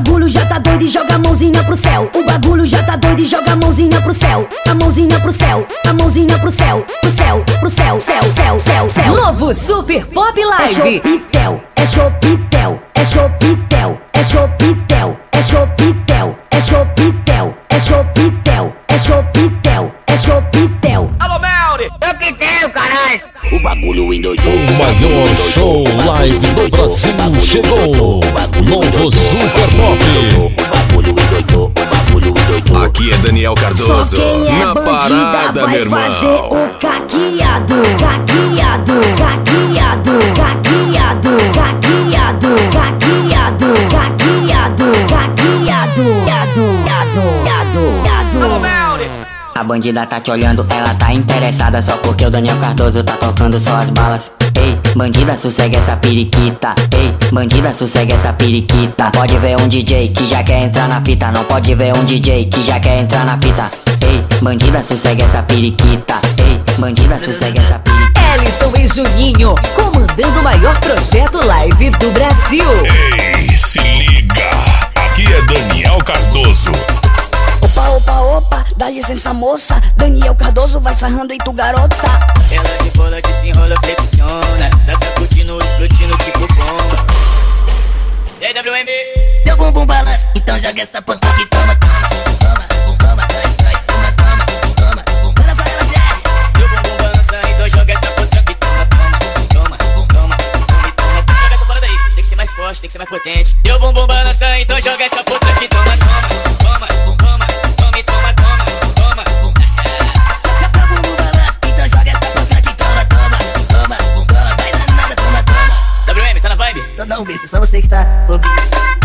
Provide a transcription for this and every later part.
bagulho já tá doido e joga a mãozinha pro céu. O bagulho já tá doido e joga a mãozinha pro céu. A mãozinha pro céu, a mãozinha pro céu, pro céu, pro céu, céu, céu, céu, céu. Novo Super Pop É Live. chopitel, é chopitel, é chopitel, é chopitel, é chopitel, é chopitel, é chopitel, é chopitel, é chopitel. O bagulho endoidou. O maior show live do Brasil chegou. Novo Super Pop. O bagulho endoidou. O bagulho endoidou. Aqui é Daniel Só Cardoso. quem é na parada, vai meu irmão. fazer o caqueado, caqueado, caqueado, caqueado, caqueado, caqueado, caqueado, caqueado, yado. A bandida tá te olhando, ela tá interessada só porque o Daniel Cardoso tá tocando só as balas. Ei, bandida, sossega essa periquita. Ei, bandida, sossega essa periquita. Não pode ver um DJ que já quer entrar na fita. Não pode ver um DJ que já quer entrar na fita. Ei, bandida, sossega essa periquita. Ei, bandida, sossega essa periquita. Ellison e Juninho comandando o maior projeto live do Brasil. Ei, se liga! Aqui é Daniel Cardoso opa, opa. Dá licença, moça. Daniel Cardoso vai sarrando e tu garota. Ela de bola que se enrola flexiona. Dança curtindo, explodindo, tipo bomba. E aí, WM? Teu bumbum balança, então joga essa puta que toma, toma, toma. tem que ser mais potente. Deu bumbum balança, então joga essa puta que toma, toma. não dá um beijo, só você que tá ouvindo.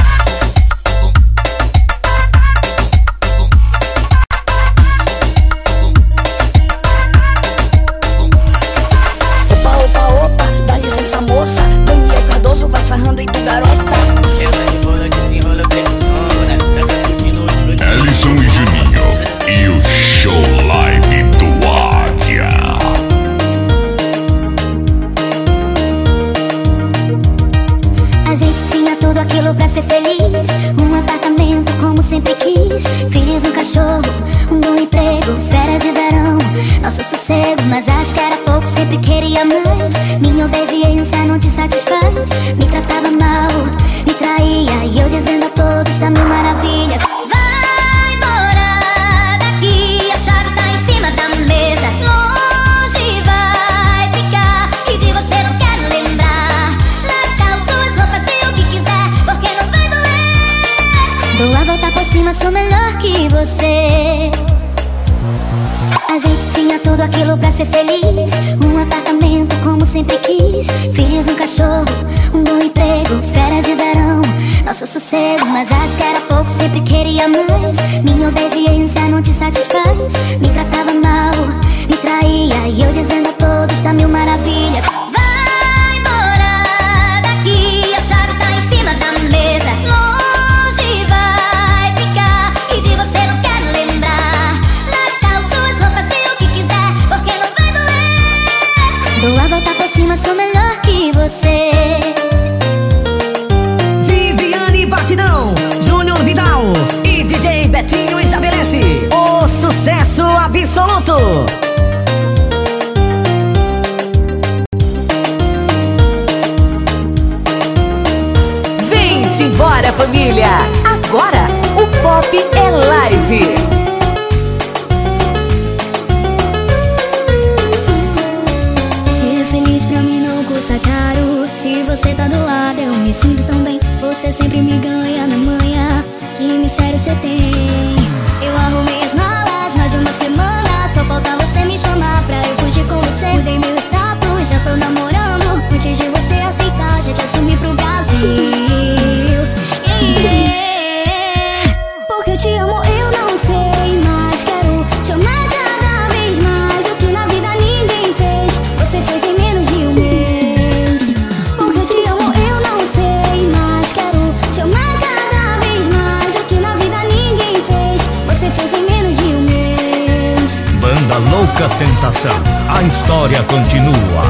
apresentação. A história continua.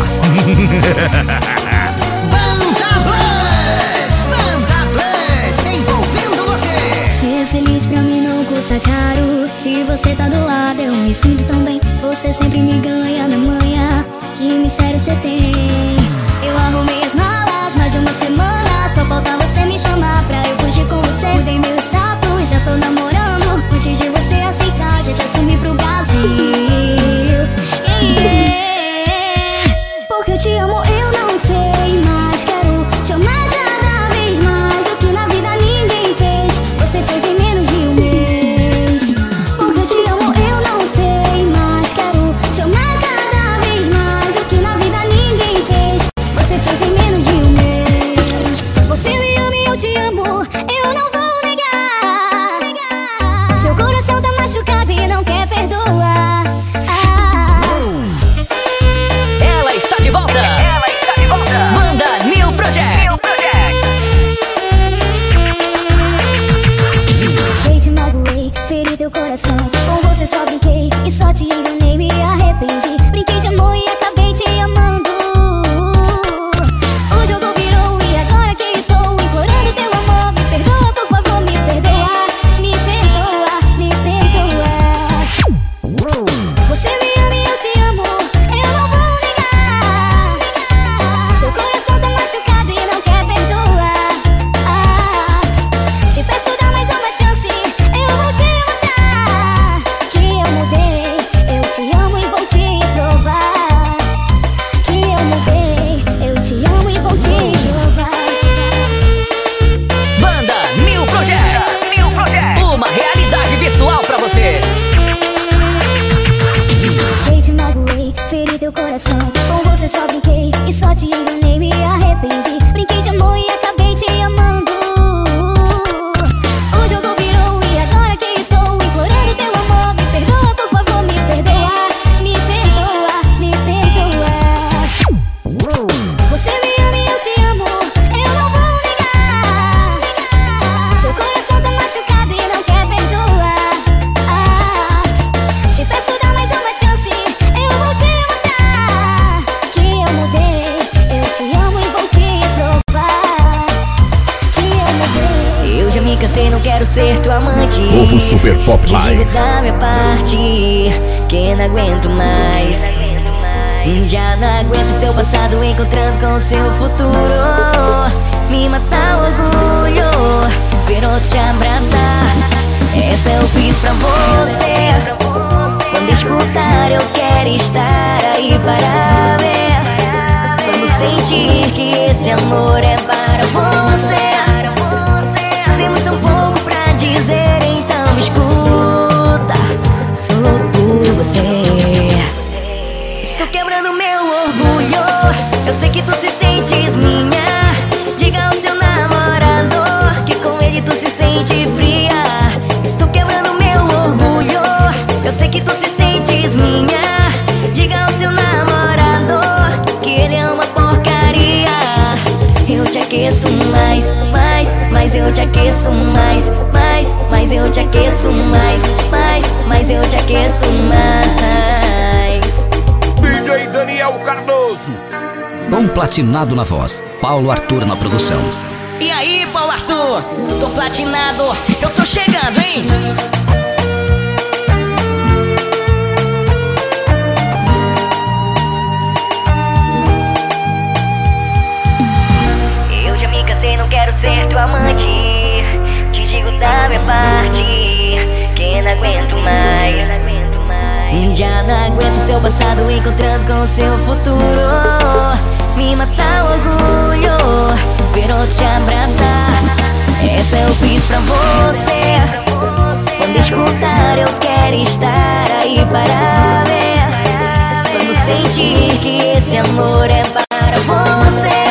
Banda Plus! Banda Plus! Envolvendo você! Se é feliz pra mim não custa caro. Se você tá do lado, eu me sinto tão bem. Você sempre me ganha platinado na voz, Paulo Arthur na produção. E aí, Paulo Arthur? Tô platinado, eu tô chegando, hein? Eu já me cansei, não quero ser teu amante. Te digo da minha parte que não aguento mais. Já não aguento seu passado encontrando com o seu futuro me matar tá o orgulho Virou te abraçar Essa eu fiz pra você. Quando escutar eu quero estar aí para ver. Quando sentir que esse amor é para você.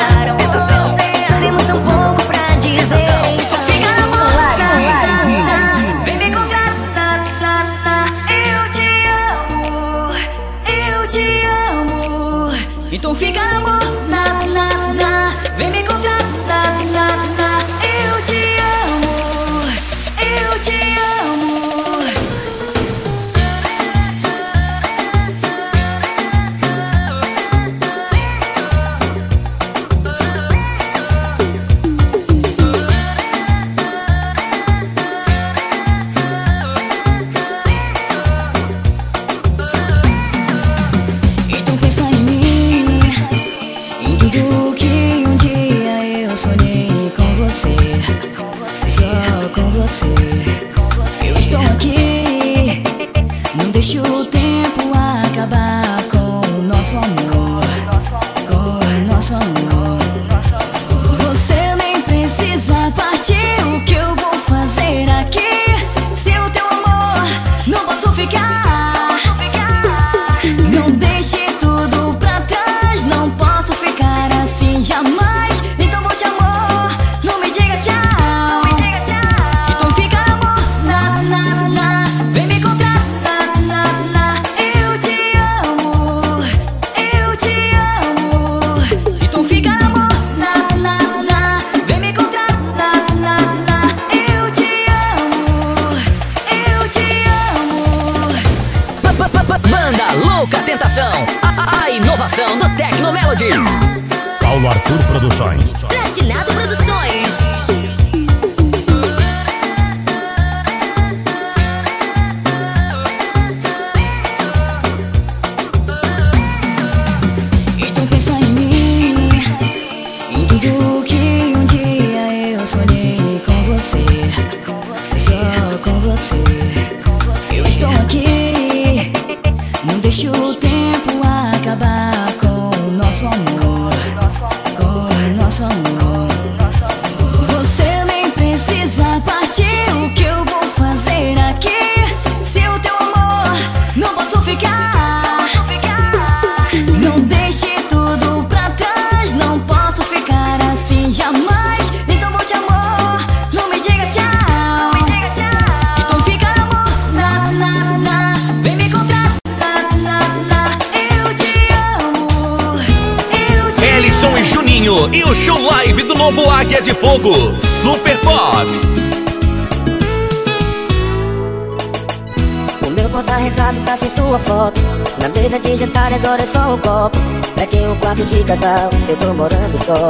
agora é só um copo. É pra quem um quarto de casal se eu tô morando só.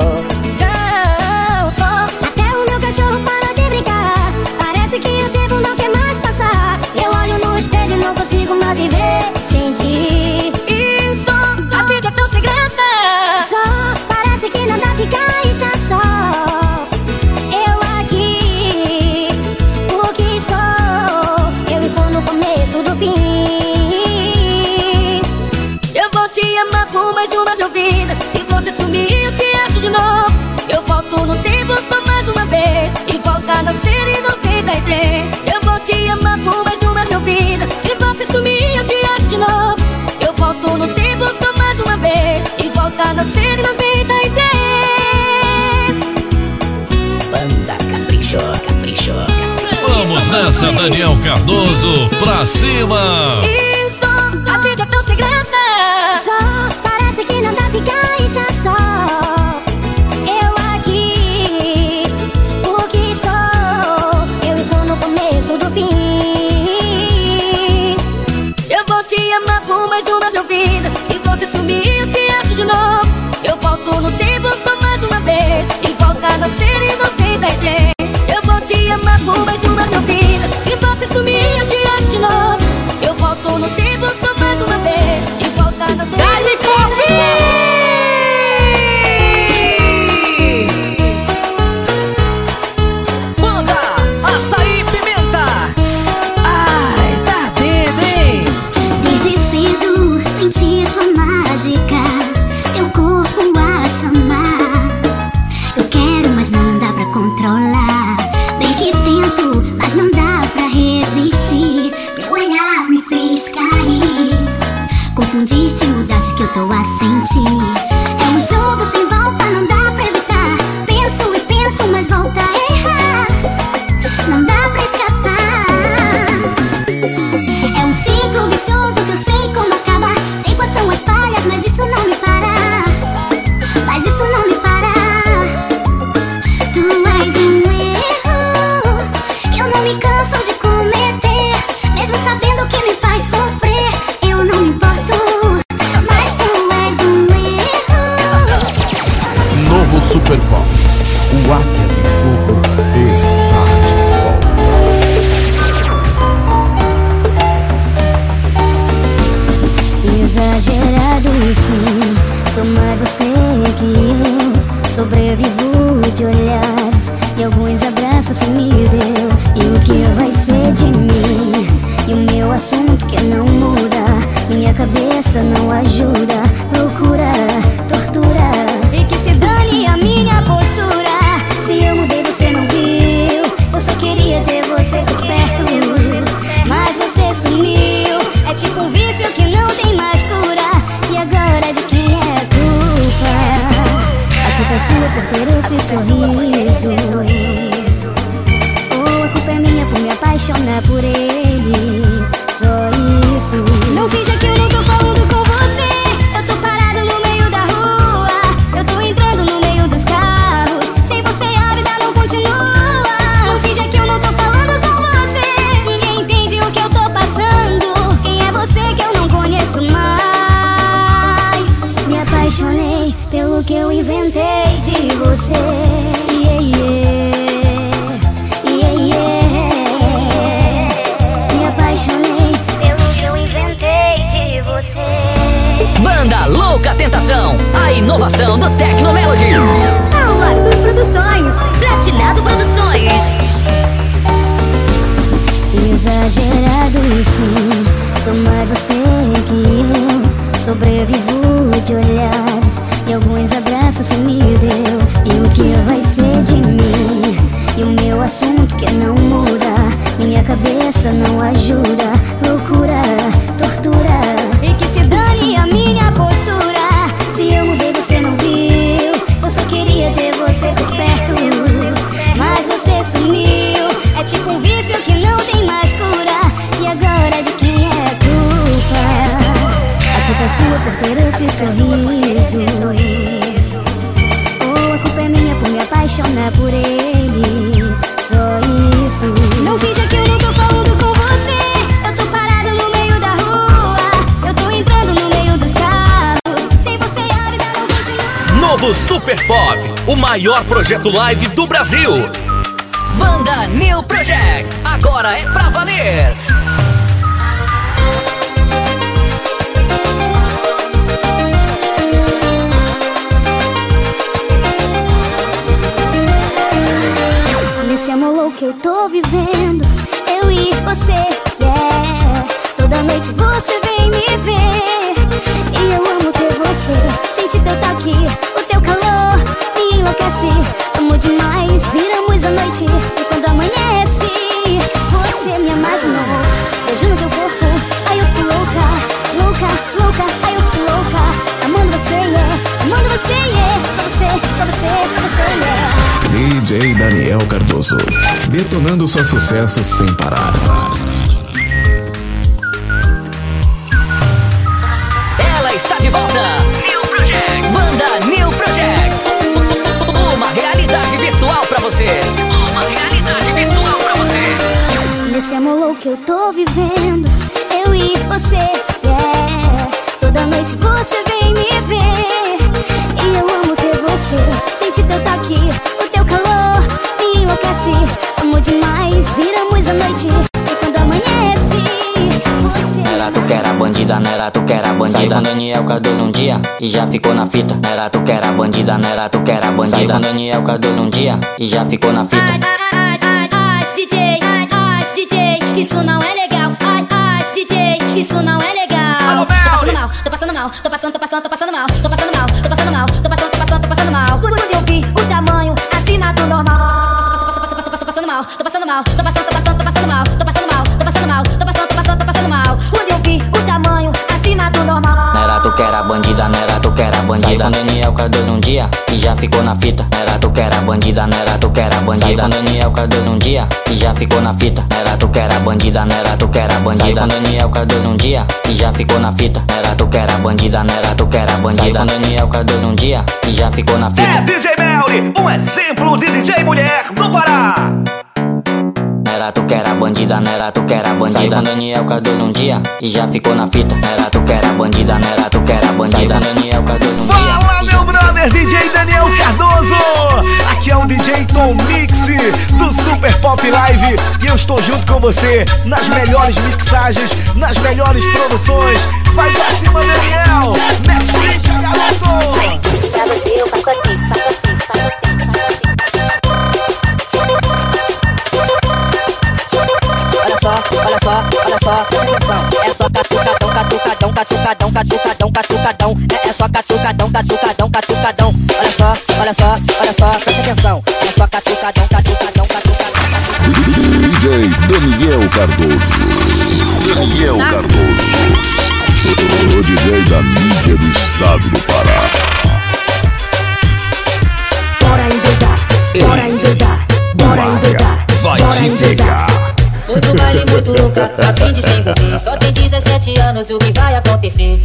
Não, só. Até o meu cachorro para de brincar. Parece que o tempo não quer mais passar. Eu olho no espelho e não consigo mais viver sem ti. E só, a vida é tão sem graça. Só, parece que não dá ficar. Tanta sede na vida e ter. Banda Capricho, Capricho, Capricho. Vamos nessa, Daniel Cardoso, pra cima! Isso, a vida é tão sem graça Só parece que não dá ficar e já só. Eu volto no tempo só mais uma vez. E não a ser inocente Eu vou te amar por mais uma vida Se você sumir eu te acho de novo. Eu volto no tempo só maior projeto live do Brasil. Daniel Cardoso, detonando só sucesso sem parar. Ela está de volta. New Project. Banda New Project. Uma realidade virtual pra você. Uma realidade virtual pra você. Nesse amor louco que eu tô vivendo Eu e você, yeah Toda noite você vem me ver E eu amo ter você Sentir teu toque, Me enlouquece, amo demais Viramos a noite e quando amanhece Você Era tu que era bandida, não era tu que era bandida. Saí com Daniel Cardoso um dia e já ficou na fita. Não era tu que era bandida, não era tu que era bandida. Saí com Daniel Cardoso um dia e já ficou na fita. Ai, ai, ai, ai, DJ, ai, ai, DJ, isso não é legal. Ai, ai, DJ, isso não é legal. Tô passando mal, tô passando mal, tô passando, tô passando, tô passando mal, tô passando mal, tô passando mal, mal, tô passando mal, tô passando, tô passando, tô passando mal, tô passando mal, tô passando mal, tô passando, tô passando, tô passando mal. Quando eu vi o tamanho acima do normal. Não era tu que era bandida, não era tu que era bandida. Saí com Daniel Cardoso um dia e já ficou na fita. Não era tu que era bandida, não era tu que era bandida. Saí com Daniel Cardoso um dia e já ficou na fita. Não era tu que era bandida, não era tu que era bandida. Saí com Daniel Cardoso um dia e já ficou na fita. Não era tu que era bandida, não era tu que era bandida. Saí com Daniel Cardoso um dia e já ficou na fita. É DJ Melly, um exemplo de DJ mulher no Pará. Era tu que era bandida, não era tu que era bandida. Saí com Daniel Cardoso um dia e já ficou na fita. Era tu que era bandida, não era tu que era bandida. Saí com Daniel Cardoso um dia. Fala, meu brother DJ Daniel Cardoso. Aqui é o DJ Tom Mix do Super Pop Live e eu estou junto com você nas melhores mixagens, nas melhores produções. Vai pra cima, Daniel. Netflix, garoto. Pra você eu faço assim, faço só, olha só, olha só, presta atenção. É só catucadão, catucadão, catucadão, catucadão, catucadão. É, é só catucadão, catucadão, catucadão. Olha só, olha só, olha só, presta atenção. É só catucadão, catucadão, catucadão. DJ Daniel Cardoso. Daniel Cardoso. O DJ da mídia do estado do Pará. Bora endoidar, bora endoidar, bora endoidar Vai bora te endoidar. pegar. Fui pro baile muito louca, a fim de se envolver. Só tem 17 anos, o que vai acontecer?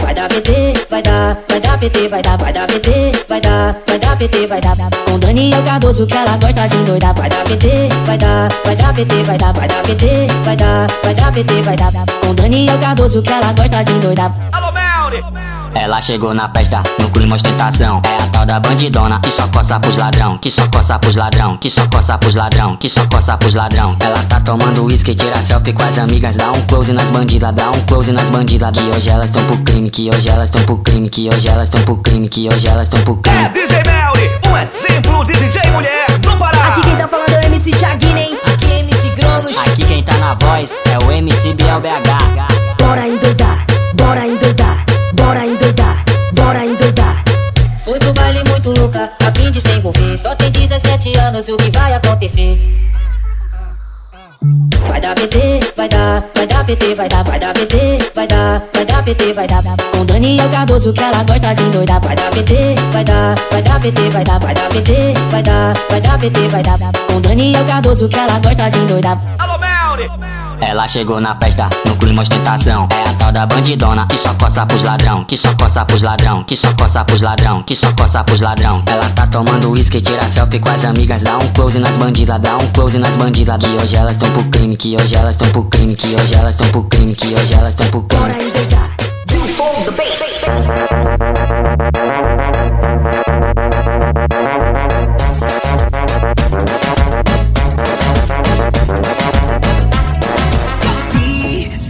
Vai dar PT, vai dar, vai dar PT, vai dar, vai dar PT, vai dar, vai dar PT, vai dar. Com Daniel Cardoso que ela gosta de endoidar. Vai dar PT, vai dar, vai dar PT, vai dar, vai dar PT, vai dar, vai dar PT, vai dar. Com Daniel Cardoso que ela gosta de endoidar. Alô! Ela chegou na festa, no clima ostentação. É a tal da bandidona que só coça pros ladrão, que só coça pros ladrão, que só coça pros ladrão, que só coça pros ladrão. Ela tá tomando uísque, tira selfie com as amigas, dá um close nas bandidas, dá um close nas bandidas. Que hoje elas tão pro crime, que hoje elas tão pro crime, que hoje elas tão pro crime, que hoje elas tão pro crime. É DJ Melri, um exemplo de DJ mulher do Pará. Aqui quem tá falando é o MC Thiaguinho, hein? Aqui é MC Cronos. Aqui quem tá na voz é o MC Biel BH. Bora endoidar, bora endoidar, bora endoidar, bora endoidar. Fui pro baile muito louca, a fim de se envolver. Só tem 17 anos, o que vai acontecer? Vai dar PT, vai dar, vai dar PT, vai dar, vai dar PT, vai dar, vai dar PT, vai dar. Com Daniel Cardoso que ela gosta de endoidar. Vai dar PT, vai dar, vai dar PT, vai dar, vai dar PT, vai dar, vai dar PT, vai dar. Com Daniel Cardoso que ela gosta de endoidar. Alô, Melri! Ela chegou na festa, no clima ostentação. É a tal da bandidona que só coça pros ladrão, que só coça pros ladrão, que só coça pros ladrão, que só coça pros ladrão. Ela tá tomando uísque, tira selfie com as amigas, dá um close nas bandidas, dá um close nas bandidas. Que hoje elas tão pro crime, que hoje elas tão pro crime, que hoje elas tão pro crime, que hoje elas tão pro crime. Bora endoidar. Sí,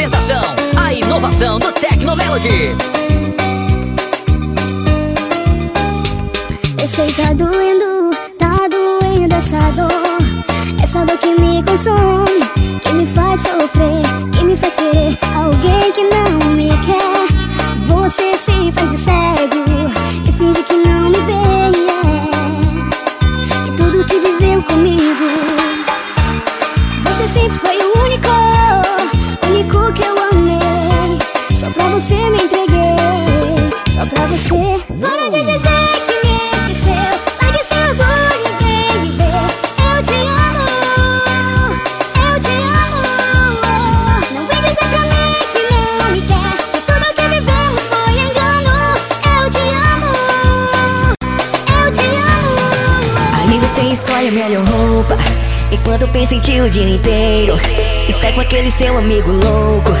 Louca Tentação, a inovação do Tecnomelody. Eu sei tá doendo, tá doendo essa dor Essa dor que me consome, que me faz sofrer Que me faz querer alguém que não Pensa em ti o dia inteiro. E sai com aquele seu amigo louco.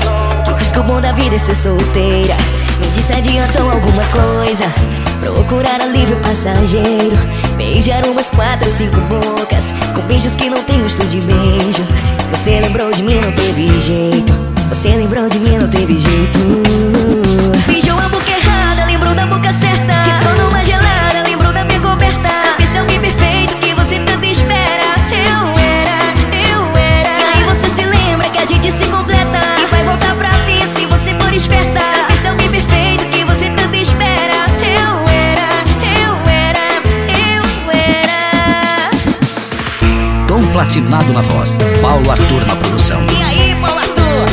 Que diz que o bom da vida é ser solteira. Me diz se adiantou alguma coisa? Procurar alívio passageiro. Beijar umas quatro ou cinco bocas. Com beijos que não tem gosto de beijo. Você lembrou de mim, não teve jeito. Você lembrou de mim, não teve jeito Na voz, Paulo Arthur na produção. E aí, Paulo Arthur?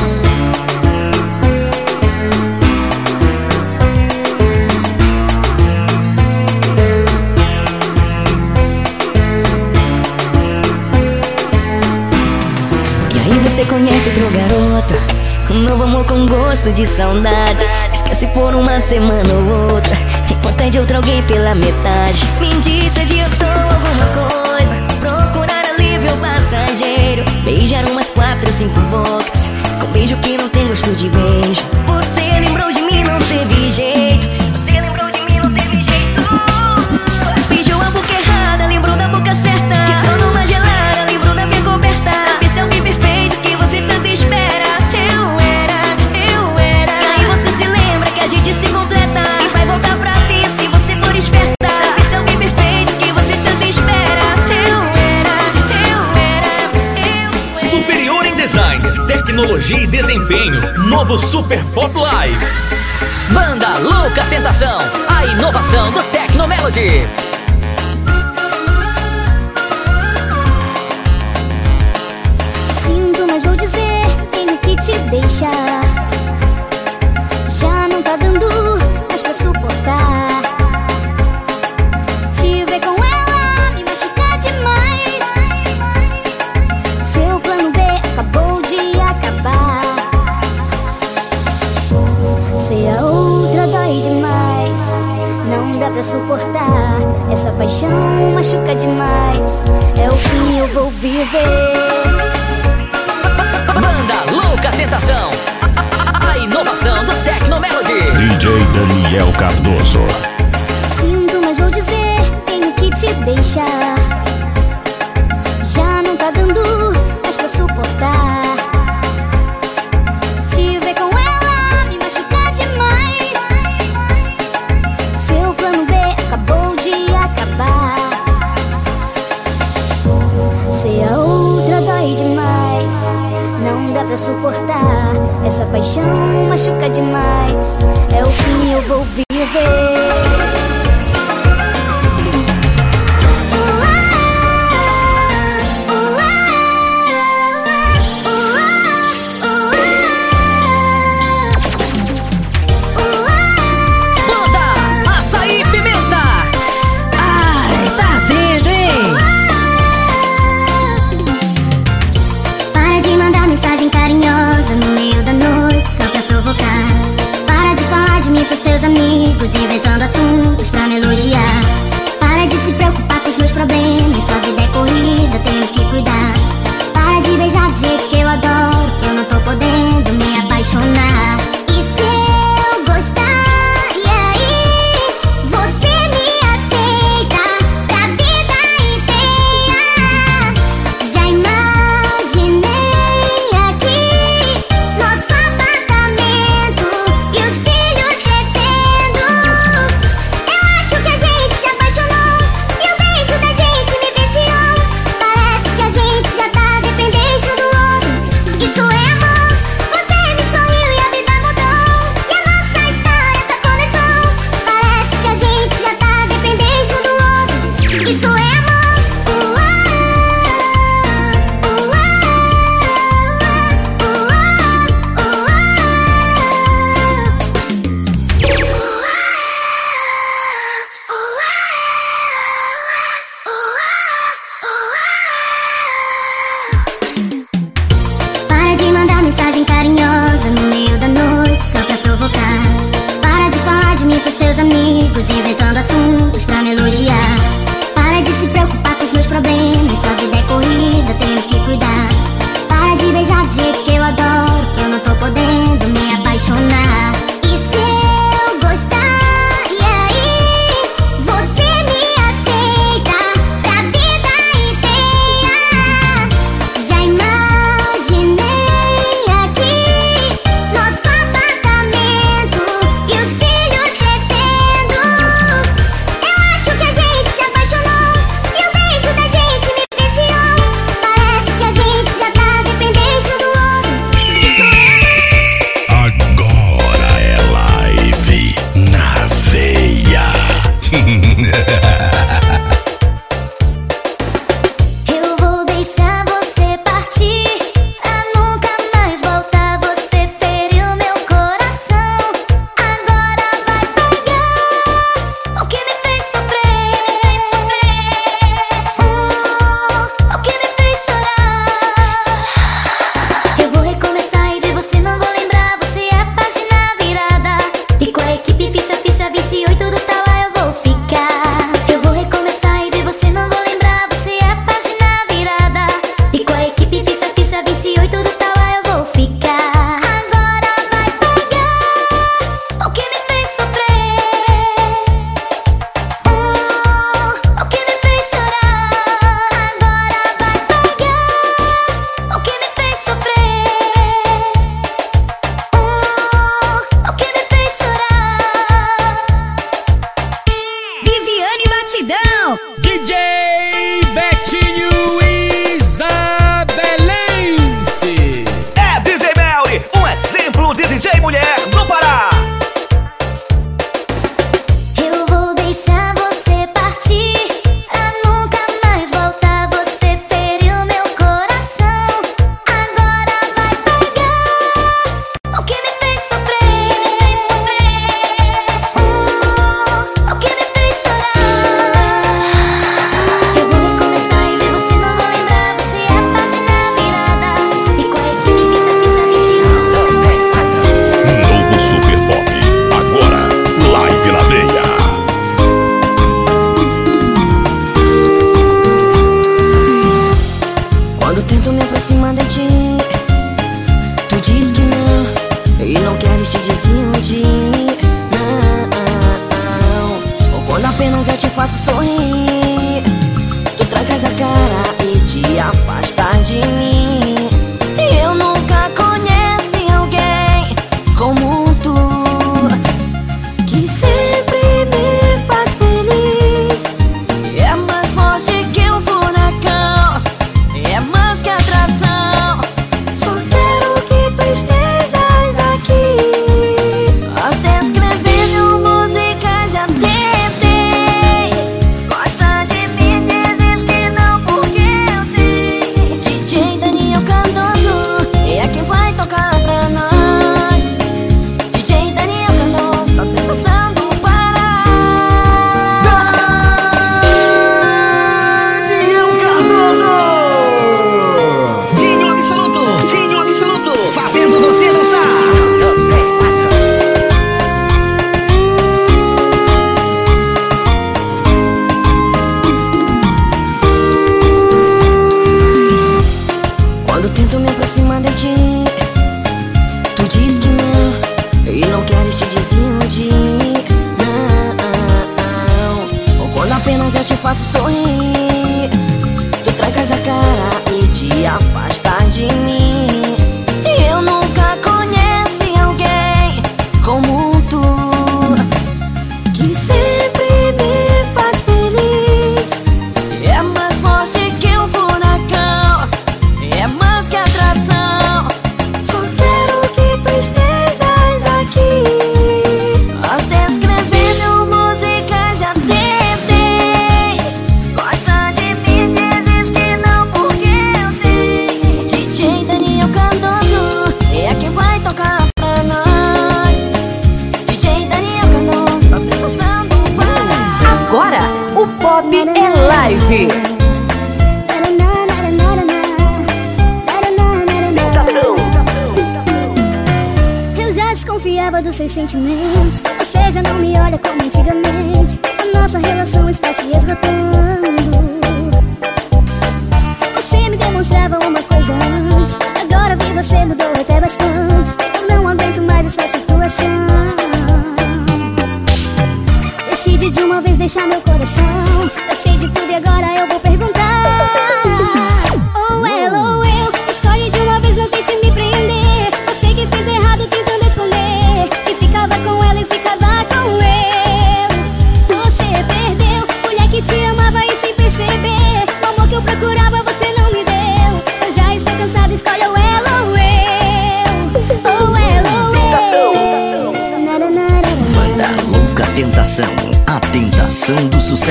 E aí você conhece outro garoto Um novo amor com gosto de saudade. Esquece por uma semana ou outra. Importante outro alguém pela metade quatro, cinco bocas Com beijo que não tem gosto de beijo. Você lembrou de mim, não teve jeito tecnologia e desempenho. Novo Super Pop Live. Banda Louca Tentação, a inovação do Tecnomelody. Sinto, mas vou dizer, tenho que te deixar. Demais. É o fim, eu vou viver. Banda Louca Tentação, a, inovação do Tecnomelody. DJ Daniel Cardoso. Sinto, mas vou dizer, tenho que te deixar.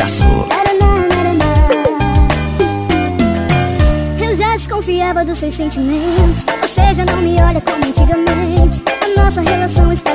Do sucesso. desconfiava dos seus sentimentos. Você já não me olha como antigamente. A nossa relação está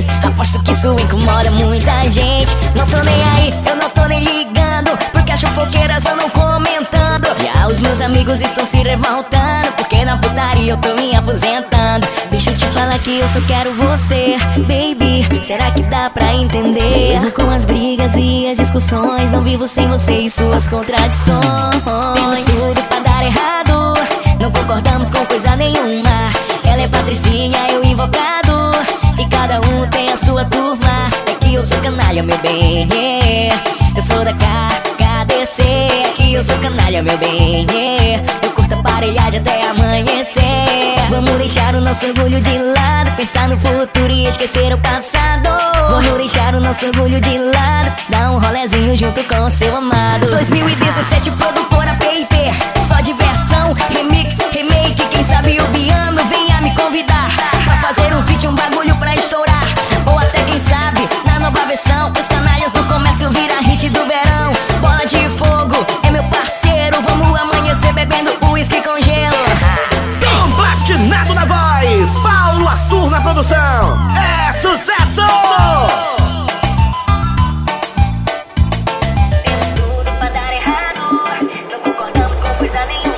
diferentes. Aposto que isso incomoda muita gente. Não tô nem aí, eu não tô nem ligando. Porque as fofoqueiras andam comentando. Já os meus amigos estão se revoltando. Porque na putaria eu tô me aposentando. Deixa eu te falar que eu só quero você, baby. Será que dá pra entender? Mesmo com as brigas e as discussões, não vivo sem você e suas contradições. Temos tudo pra dar errado. Não concordamos com coisa nenhuma. Ela é patricinha, eu invocado. E cada um tem a sua turma. É que eu sou canalha, meu bem. Eu sou da KDC. É que eu sou canalha, meu bem. Eu curto aparelhagem até amanhecer. Vamos deixar o nosso orgulho de lado. Pensar no futuro e esquecer o passado. Vamos deixar o nosso orgulho de lado. Dar um rolezinho junto com o seu amado. 2017, produtora do verão. Bola de fogo, é meu parceiro. Vamos amanhecer bebendo uísque com gelo. Tom na voz, Paulo Arthur na produção. É sucesso! Pra dar errado, não concordamos com coisa nenhuma.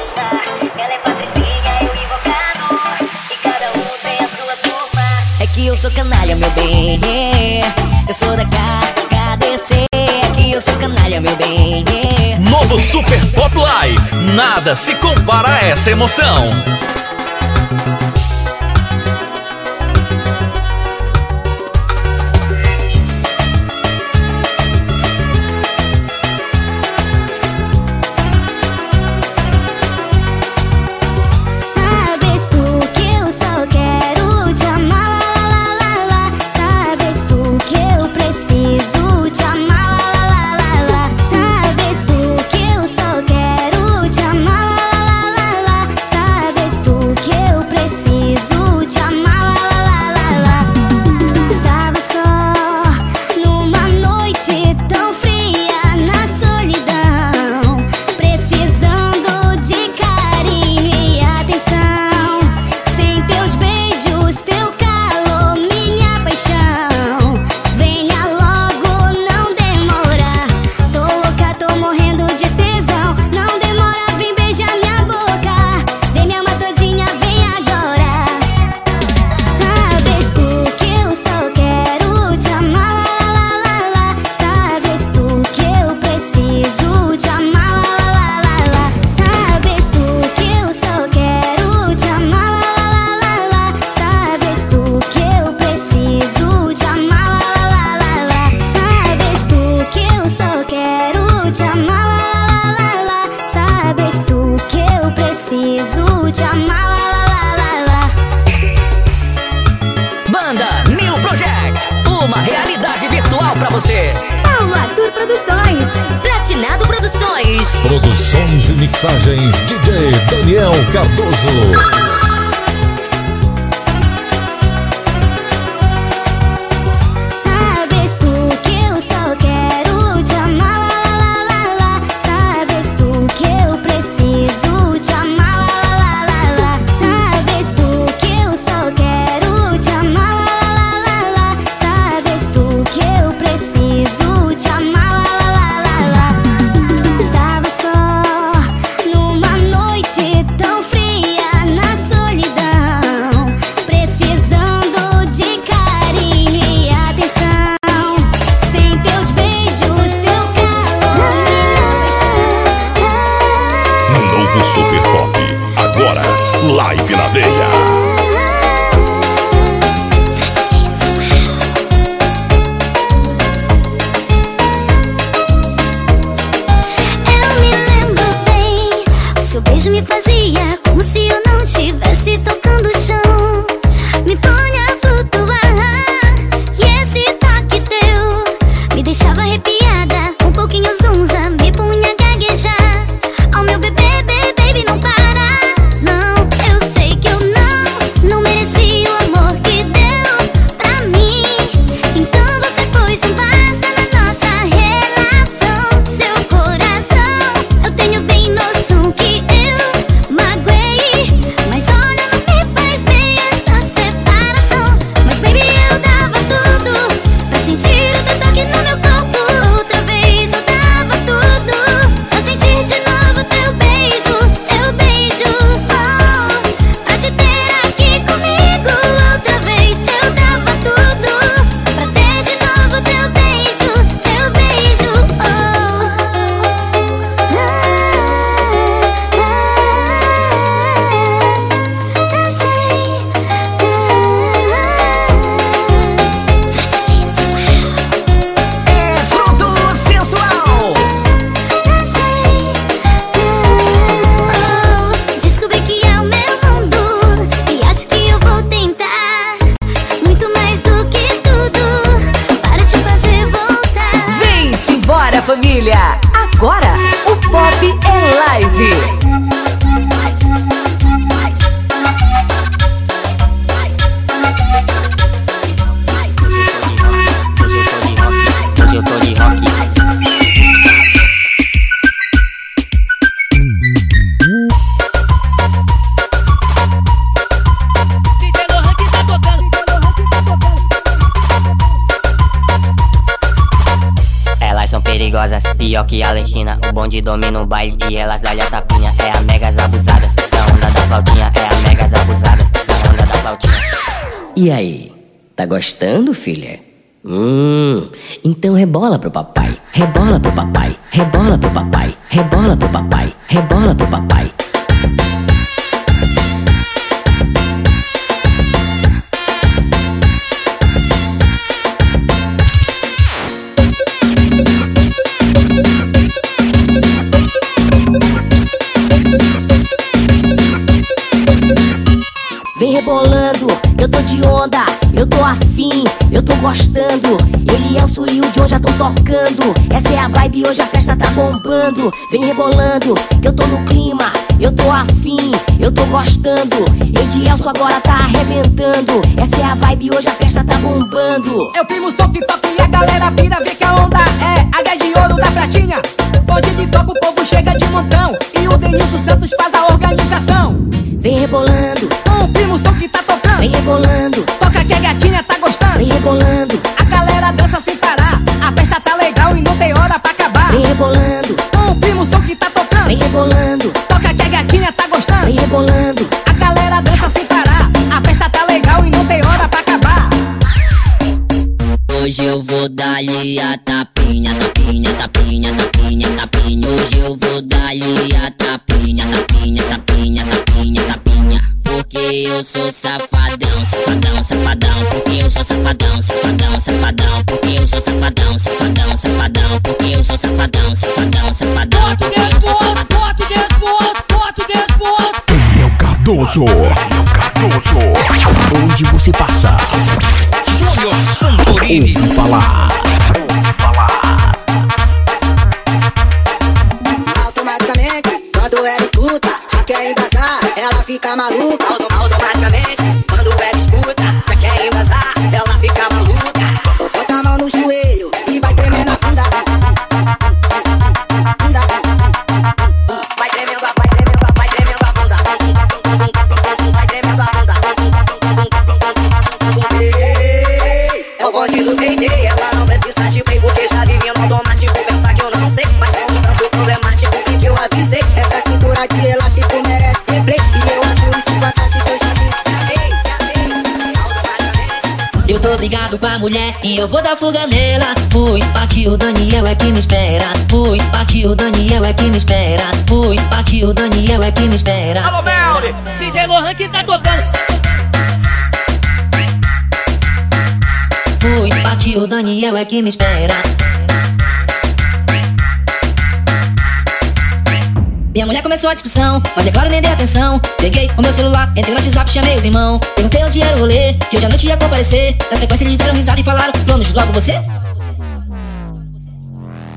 Ela é patricinha, eu invocado. E cada um tem a sua turma. É que eu sou canalha, meu bem. Eu sou da KDC. É eu sou canalha, meu bem. Novo Super Pop Live. Nada se compara a essa emoção. Pior que a Alexina. O bonde domina o baile e elas dão a tapinha. É a megas abusadas, da onda da flautinha. É a megas abusadas, da onda da flautinha. E aí, tá gostando, filha? Hum, então rebola pro papai, rebola pro papai, rebola pro papai, rebola pro papai, rebola pro papai. Vem rebolando, eu tô de onda, eu tô afim, eu tô gostando. Ele é o Sul e o John já tão tocando. Essa é a vibe, hoje a festa tá bombando. Vem rebolando, que eu tô no clima, eu tô afim, eu tô gostando. Edielso agora tá arrebentando. Essa é a vibe, hoje a festa tá bombando. Eu primo que toca e a galera pira, vê que a onda é a 10 de ouro da pratinha. Hoje de toca o povo chega de montão e o Denilson Santos faz a organização. Vem rebolando, O som que tá tocando, vem rebolando, toca que a gatinha tá gostando. vem rebolando, A galera dança sem parar, a festa tá legal e não tem hora pra acabar. vem rebolando, O primo som que tá tocando, vem rebolando, toca que a gatinha tá gostando. vem rebolando. A galera dança sem parar, a festa tá legal e não tem hora pra acabar. Hoje eu vou dar-lhe a tapinha, tapinha, tapinha, tapinha, tapinha. Hoje eu vou dar-lhe a tapinha, tapinha, tapinha. Porque eu sou safadão, safadão, safadão. Porque eu sou safadão, safadão, safadão. Porque eu sou safadão, safadão, safadão. Porque eu sou safadão, safadão, safadão. Porque eu sou safadão. Daniel Cardoso. Daniel Cardoso. Onde você passar, Júnior Santorini. ouve falar. ficar maluca. Mulher e eu vou dar fuga nela. Fui, partiu, Daniel é que me espera. Fui, partiu, Daniel é que me espera. Fui, partiu, Daniel é que me espera. Alô, Melly! DJ Lohan que tá tocando. Fui, partiu, Daniel é que me espera. Minha mulher começou a discussão, mas é claro nem dei atenção. Peguei o meu celular, entrei no WhatsApp, chamei os irmãos. Perguntei onde era o rolê, que hoje à noite ia comparecer. Na sequência eles deram risada e falaram: Cronos, logo você?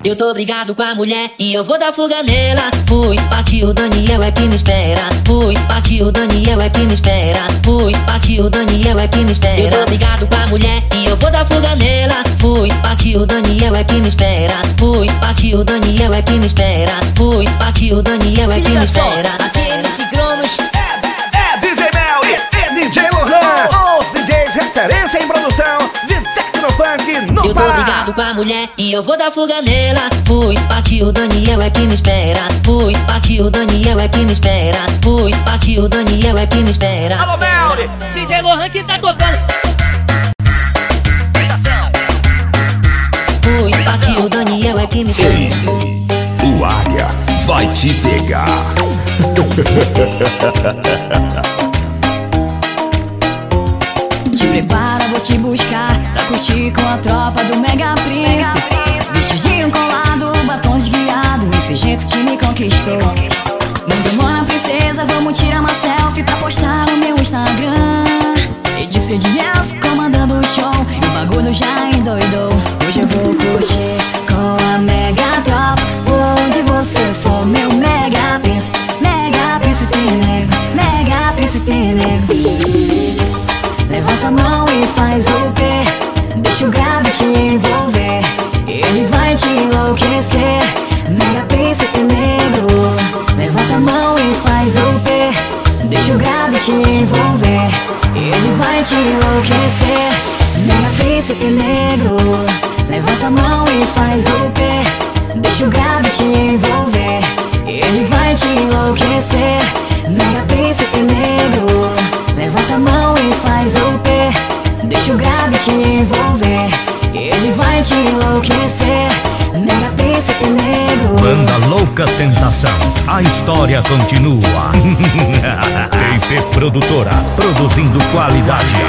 Eu tô brigado com a mulher e eu vou dar fuga nela. Fui, partiu, Daniel é que me espera. Fui, partiu, Daniel é que me espera. Fui, partiu, Daniel é que me espera. Eu tô brigado com a mulher e eu vou dar fuga nela. Fui, partiu, Daniel é que me espera. Fui, partiu, Daniel é que me espera. Fui, partiu, Daniel é que me espera. Aqui MC Cronos. É DJ Melly e DJ Lohan, os DJs referência No Eu tô brigado com a mulher e eu vou dar fuga nela. Fui, partiu, Daniel é que me espera. Fui, partiu, Daniel é que me espera. Fui, partiu, Daniel é que me espera. Alô, Melly! DJ Lohan que tá tocando. Fui, partiu, Daniel é que me espera. O Águia vai te pegar. Com a tropa do Mega Príncipe qualidade.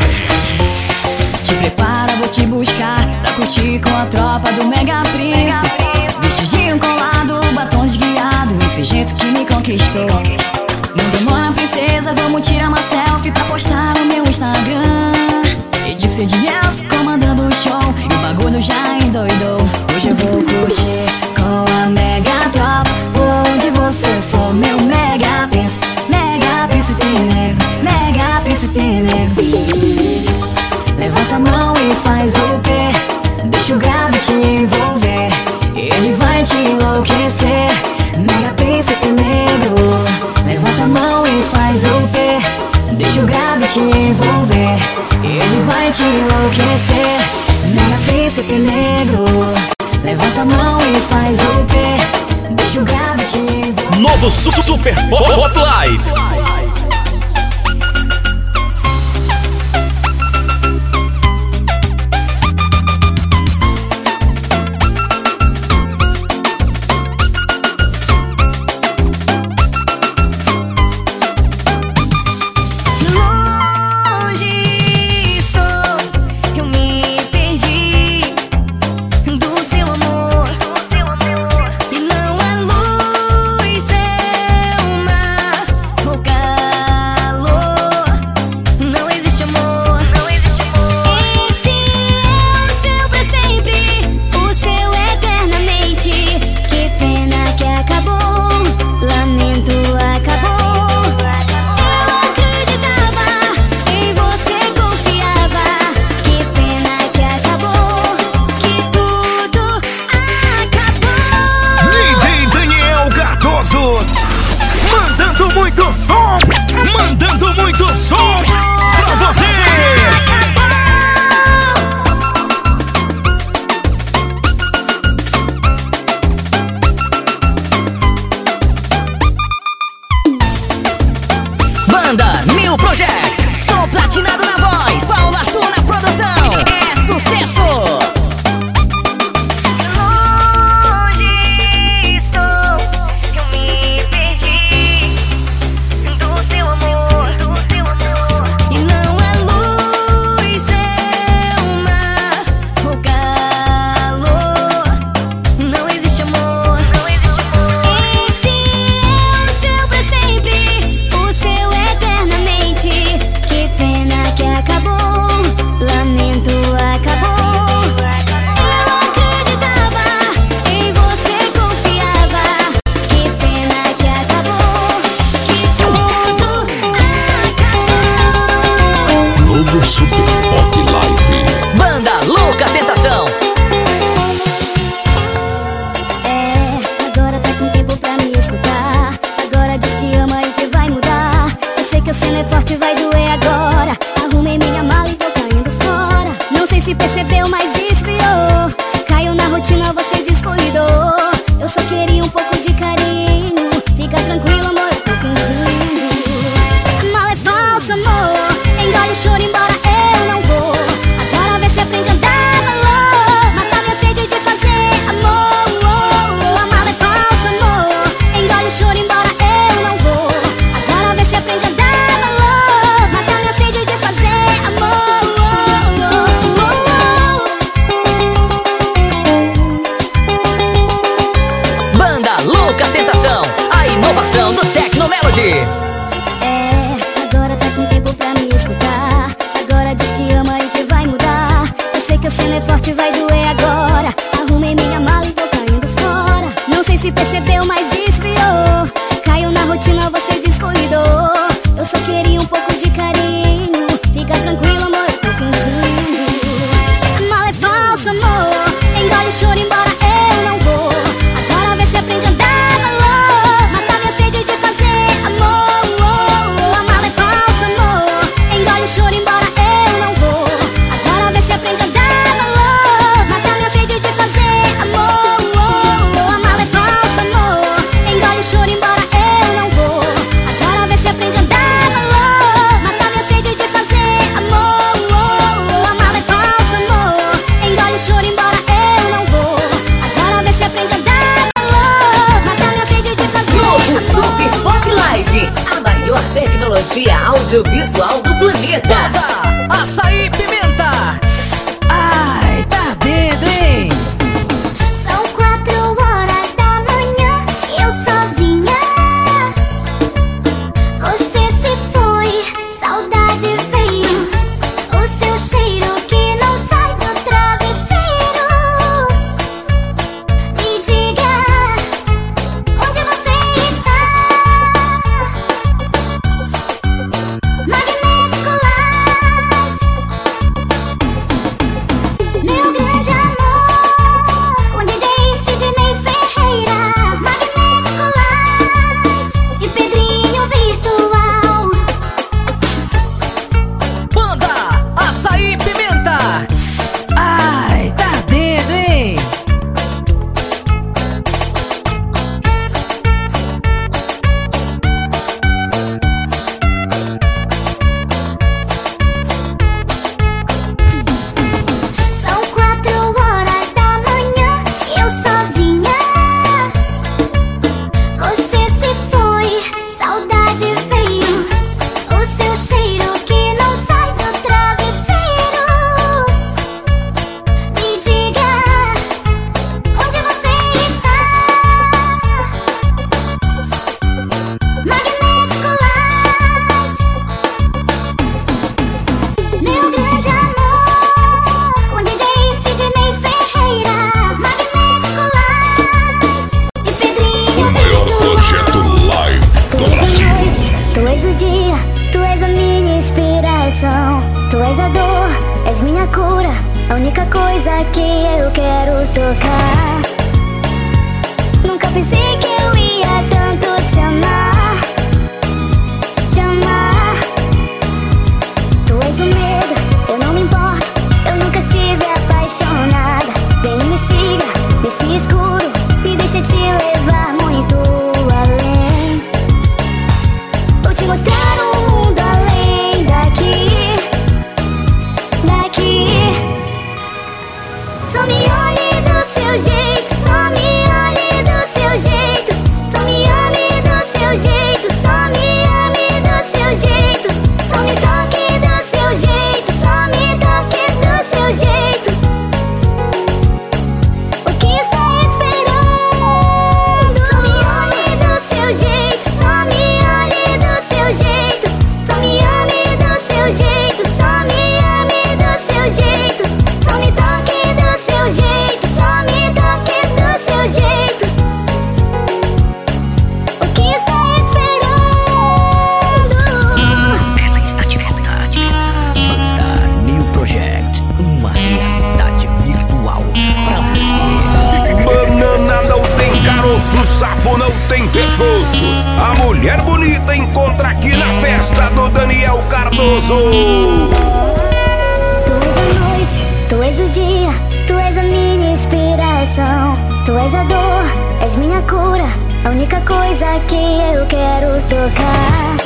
Tu és a dor, és minha cura, a única coisa que eu quero tocar.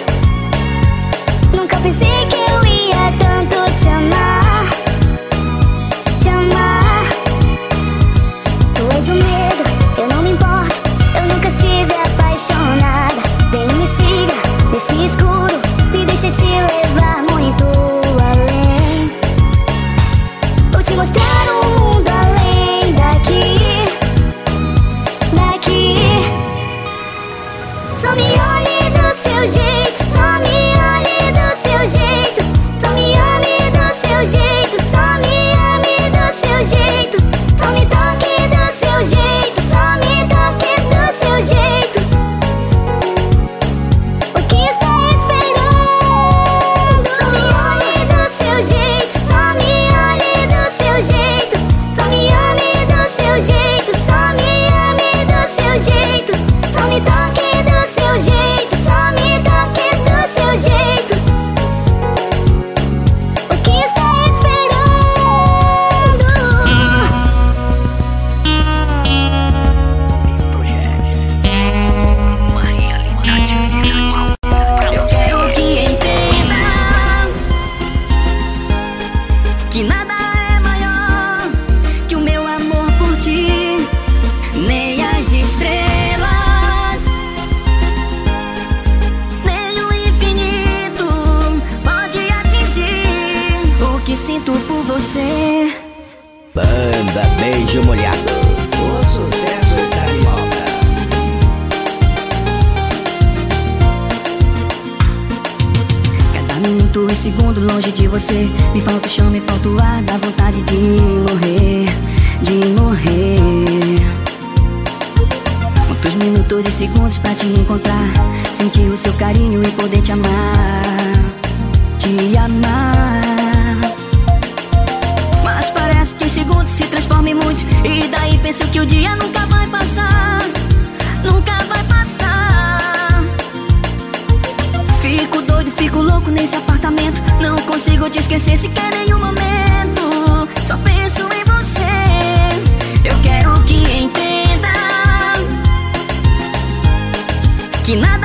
Nunca pensei que longe de você. Me falta o chão, me falta o ar Dá vontade de morrer, de morrer. Quantos minutos e segundos pra te encontrar? Sentir o seu carinho e poder te amar Te amar. Mas parece que os segundos se transformam em muitos. E daí penso que o dia nunca vai passar Nunca vai passar Fico doido, fico louco nesse apartamento. Não consigo te esquecer sequer em um momento. Só penso em você. Eu quero que entenda que nada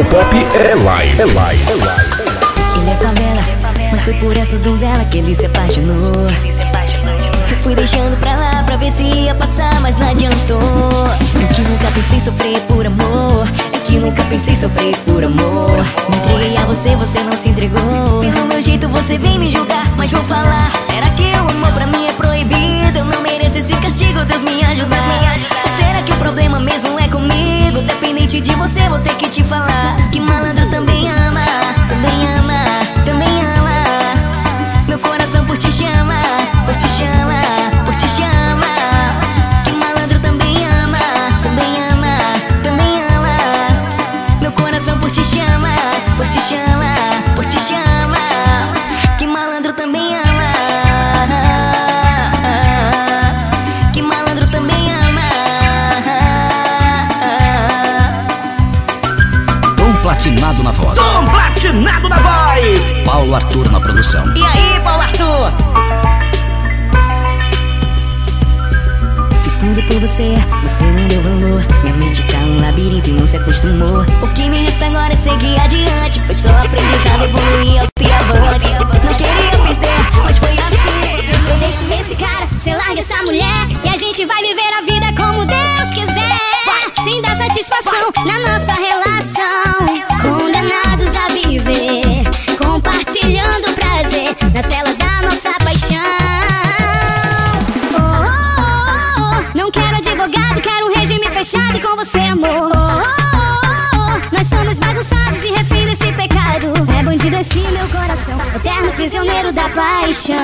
o pop é live. É live. É live. Ele é favela, mas foi por essa donzela que ele se apaixonou. Eu fui deixando pra lá pra ver se ia passar, mas não adiantou. Eu que nunca pensei sofrer por amor. Eu que nunca pensei sofrer por amor. Me entreguei a você, você não se entregou. Pelo meu jeito você vem me julgar, mas vou falar. Será que o amor pra mim é proibido? Eu não mereço esse castigo, Deus me ajudar. Ou será que o problema mesmo é comigo? Dependente de você, vou ter que te falar. Que malandro também ama, também ama, também ama. Meu coração por ti chama, por ti chama, Na voz. Paulo Arthur na produção. E aí, Paulo Arthur? Fiz tudo por você, você não deu valor. Minha mente tá um labirinto e não se acostumou. O que me resta agora é seguir adiante. Foi só aprendizado, evoluir, alto e avante. Não queria perder, mas foi assim. Eu deixo esse cara, você larga essa mulher E a gente vai viver a vida como Deus quiser Sem dar satisfação na nossa relação da paixão.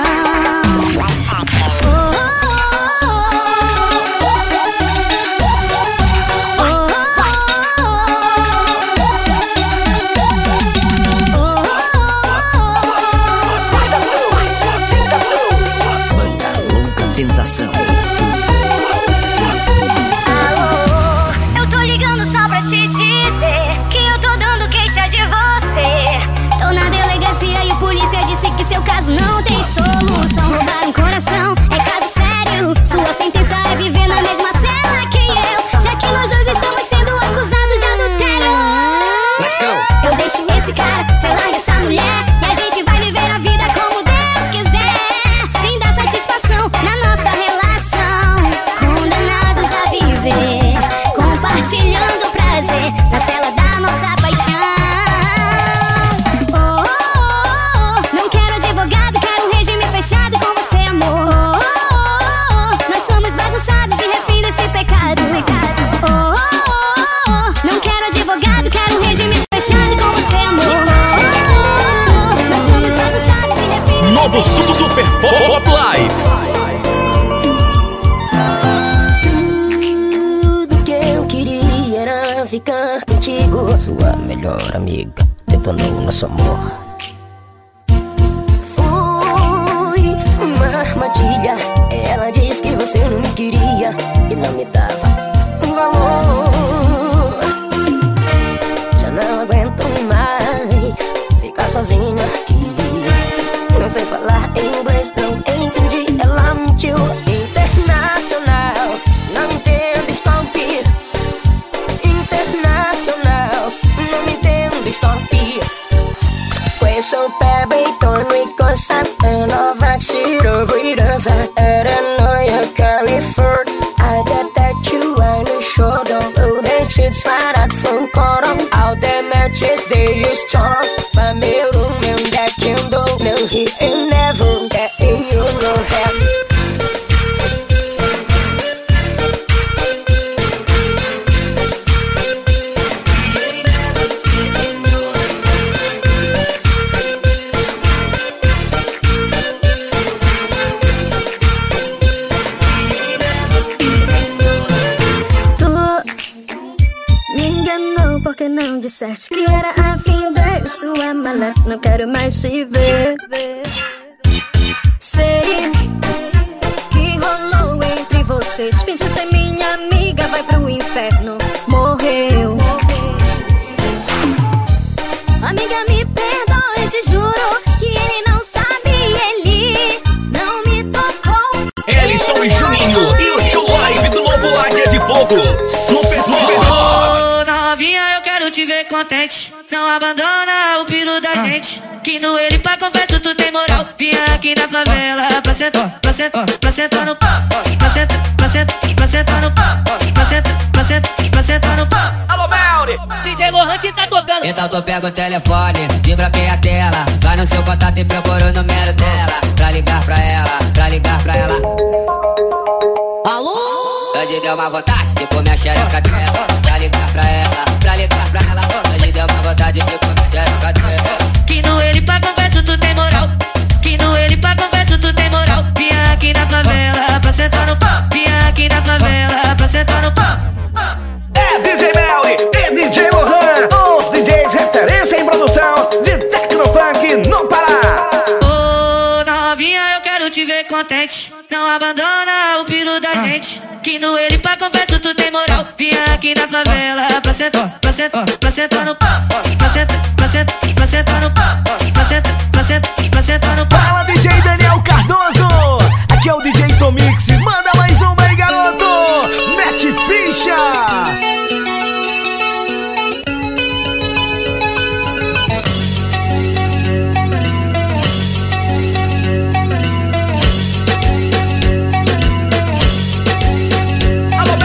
Nosso amor. Foi uma armadilha. Ela disse que você não me queria e não me dava sentar, pra sentar, pra sentar no pau. Pra sentar, pra sentar, pra sentar no pau. Pra sentar, pra sentar, pra sentar no pau. Alô, Melri! DJ Lohan que tá tocando. Então tu pega o telefone, desbloqueia a tela Vai no seu contato e procura o número dela Pra ligar pra ela, pra ligar pra ela Alô? Hoje deu uma vontade de comer a xereca dela Pra ligar pra ela, pra ligar pra ela Hoje deu uma vontade de comer a xereca dela Que no ele pra confesso tu tem moral. Aqui na favela pra sentar no pau. Vinha aqui na favela pra sentar no pau. É DJ Melly e DJ Lohan, os DJs referência em produção de Tecnofunk no Pará. Ô, novinha, eu quero te ver contente. Não abandona o piro da gente. Que no ele pra confesso tu tem moral. Vinha aqui na favela pra sentar, pra sentar, pra sentar no pau. Pra sentar, pra sentar, pra sentar no pau. Pra sentar, pra sentar, pra sentar no pau. Tomix, manda mais uma aí garoto, mete ficha. Alô!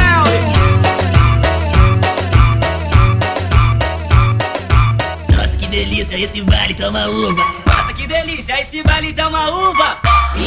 Nossa, que delícia, esse vale toma uva. Nossa, que delícia, esse vale toma uva.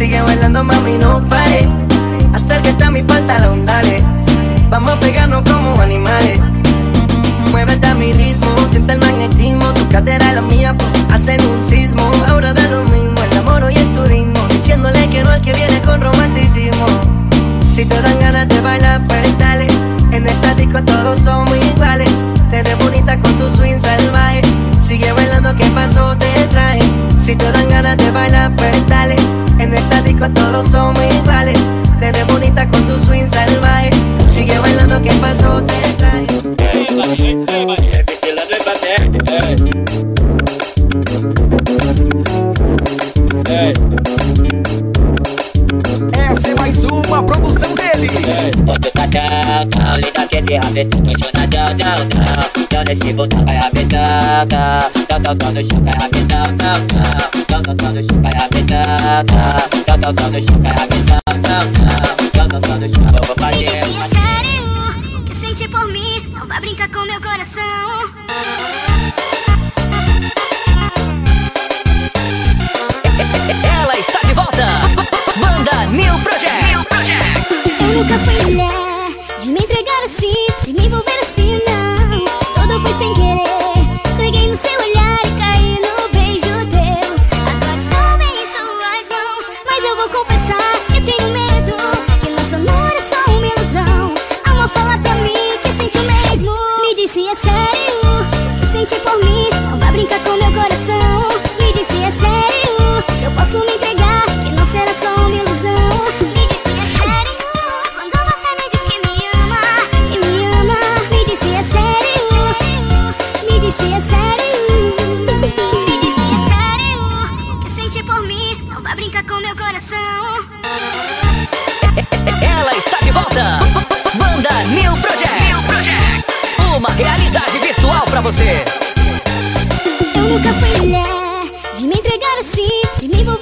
Sigue bailando, mami, no pare. Acércate a mi pantalón, dale. Vamos a pegarnos como animales. Muévete a mi ritmo, siente el magnetismo. Tu cadera y la mía hacen un sismo. Ahora da lo mismo el amor y el turismo. Diciéndole que no al que viene con romanticismo. Si te dan ganas de bailar, pues dale. En esta disco todos somos iguales. Te ves bonita con tu swing salvaje. Sigue bailando, ¿qué pasó? Te traje. Si te dan ganas de bailar, pues dale. En todos somos iguales. Te ves bonita con tu swing salvaje. Sigue bailando, ¿qué pasó? Te traje. Essa é mais uma produção dele. Liga que nesse botão vou fazer sério, que sente por mim, não brincar com meu coração. Ela está de volta. Banda New Project. Nunca fui mulher de me entregar assim, de me envolver assim, não. Tudo foi sem querer. Pra você. Eu nunca fui mulher de me entregar assim, de me envolver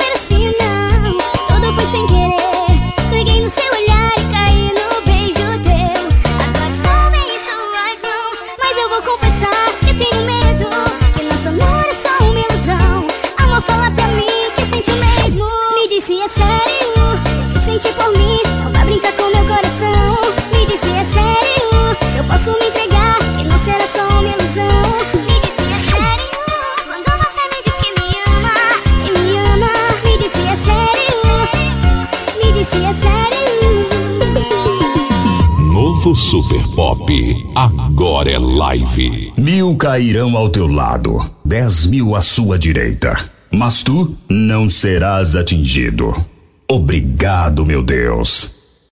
Super Pop, agora é live. Mil cairão ao teu lado, dez mil à sua direita, mas tu não serás atingido. Obrigado, meu Deus.